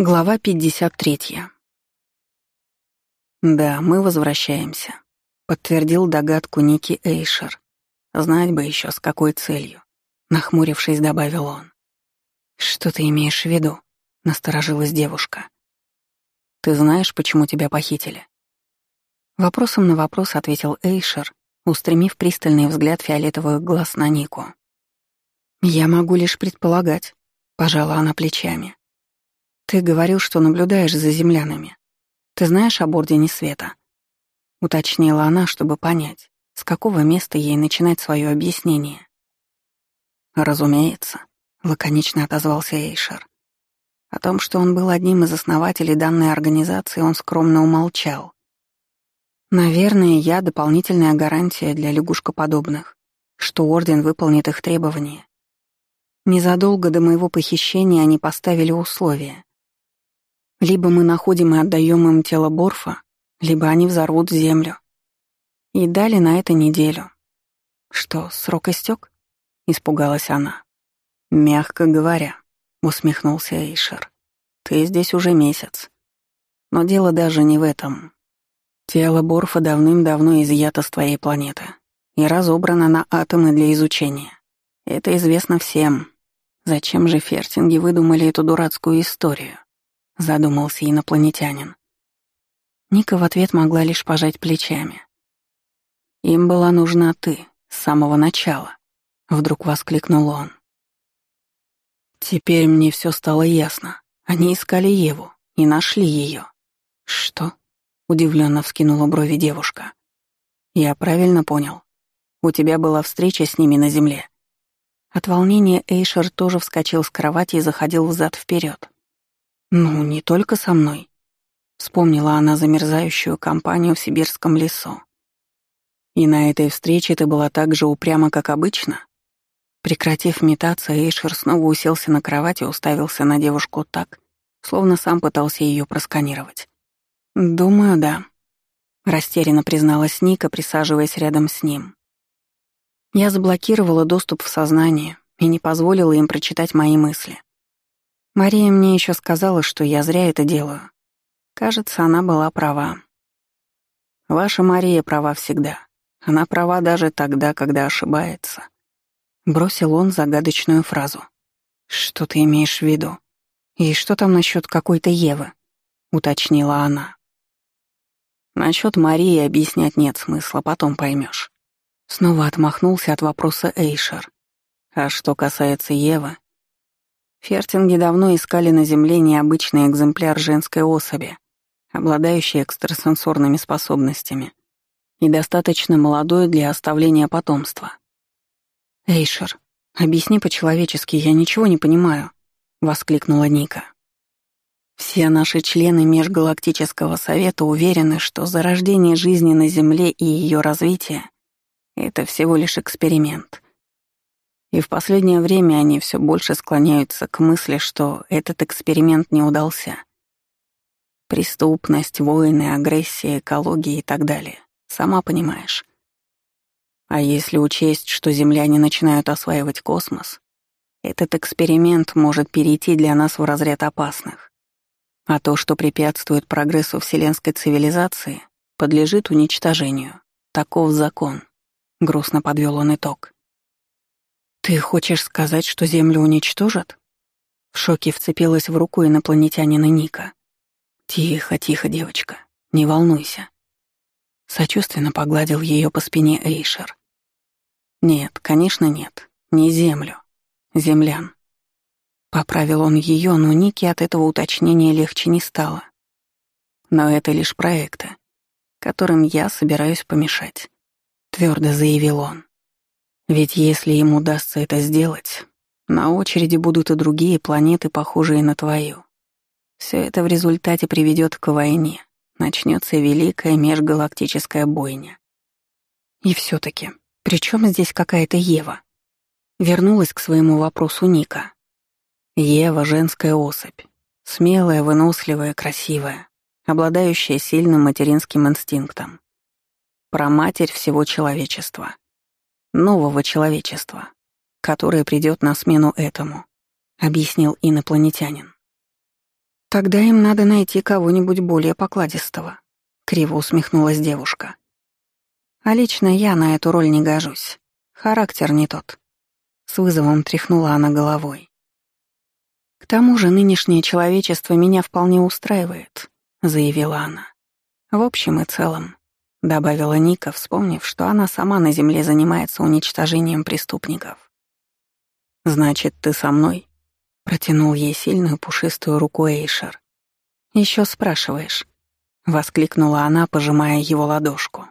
Глава 53. «Да, мы возвращаемся», — подтвердил догадку Ники Эйшер. «Знать бы еще, с какой целью», — нахмурившись, добавил он. «Что ты имеешь в виду?» — насторожилась девушка. «Ты знаешь, почему тебя похитили?» Вопросом на вопрос ответил Эйшер, устремив пристальный взгляд фиолетовых глаз на Нику. «Я могу лишь предполагать», — пожала она плечами. «Ты говорил, что наблюдаешь за землянами. Ты знаешь об Ордене Света?» Уточнила она, чтобы понять, с какого места ей начинать свое объяснение. «Разумеется», — лаконично отозвался Эйшер. О том, что он был одним из основателей данной организации, он скромно умолчал. «Наверное, я дополнительная гарантия для лягушкоподобных, что Орден выполнит их требования. Незадолго до моего похищения они поставили условия. Либо мы находим и отдаем им тело Борфа, либо они взорвут землю. И дали на это неделю. Что, срок истек? Испугалась она. Мягко говоря, усмехнулся Эйшер. Ты здесь уже месяц. Но дело даже не в этом. Тело Борфа давным-давно изъято с твоей планеты и разобрано на атомы для изучения. Это известно всем. Зачем же фертинги выдумали эту дурацкую историю? Задумался инопланетянин. Ника в ответ могла лишь пожать плечами. «Им была нужна ты, с самого начала», — вдруг воскликнул он. «Теперь мне все стало ясно. Они искали Еву и нашли ее». «Что?» — удивленно вскинула брови девушка. «Я правильно понял. У тебя была встреча с ними на земле». От волнения Эйшер тоже вскочил с кровати и заходил взад вперед. «Ну, не только со мной», — вспомнила она замерзающую компанию в сибирском лесу. «И на этой встрече ты была так же упряма, как обычно?» Прекратив метаться, Эйшер снова уселся на кровать и уставился на девушку так, словно сам пытался ее просканировать. «Думаю, да», — растерянно призналась Ника, присаживаясь рядом с ним. Я заблокировала доступ в сознание и не позволила им прочитать мои мысли. Мария мне еще сказала, что я зря это делаю. Кажется, она была права. Ваша Мария права всегда. Она права даже тогда, когда ошибается. Бросил он загадочную фразу. «Что ты имеешь в виду? И что там насчет какой-то Евы?» — уточнила она. Насчет Марии объяснять нет смысла, потом поймешь. Снова отмахнулся от вопроса Эйшер. А что касается Евы, Фертинги давно искали на Земле необычный экземпляр женской особи, обладающий экстрасенсорными способностями и достаточно молодой для оставления потомства. «Эйшер, объясни по-человечески, я ничего не понимаю», — воскликнула Ника. «Все наши члены Межгалактического Совета уверены, что зарождение жизни на Земле и ее развитие — это всего лишь эксперимент — и в последнее время они все больше склоняются к мысли, что этот эксперимент не удался. Преступность, войны, агрессия, экология и так далее. Сама понимаешь. А если учесть, что земляне начинают осваивать космос, этот эксперимент может перейти для нас в разряд опасных. А то, что препятствует прогрессу вселенской цивилизации, подлежит уничтожению. Таков закон. Грустно подвел он итог. «Ты хочешь сказать, что Землю уничтожат?» В шоке вцепилась в руку инопланетянина Ника. «Тихо, тихо, девочка, не волнуйся». Сочувственно погладил ее по спине Эйшер. «Нет, конечно нет, не Землю. Землян». Поправил он ее, но Нике от этого уточнения легче не стало. «Но это лишь проекты, которым я собираюсь помешать», — твердо заявил он. Ведь если им удастся это сделать, на очереди будут и другие планеты, похожие на твою. Все это в результате приведет к войне. Начнется великая межгалактическая бойня. И все-таки, при чем здесь какая-то Ева? Вернулась к своему вопросу Ника. Ева — женская особь. Смелая, выносливая, красивая, обладающая сильным материнским инстинктом. Про матерь всего человечества — нового человечества, которое придет на смену этому, объяснил инопланетянин. Тогда им надо найти кого-нибудь более покладистого, криво усмехнулась девушка. А лично я на эту роль не гожусь. Характер не тот. С вызовом тряхнула она головой. К тому же нынешнее человечество меня вполне устраивает, заявила она. В общем и целом, добавила Ника, вспомнив, что она сама на земле занимается уничтожением преступников. Значит, ты со мной? протянул ей сильную пушистую руку Эйшер. Еще спрашиваешь? воскликнула она, пожимая его ладошку.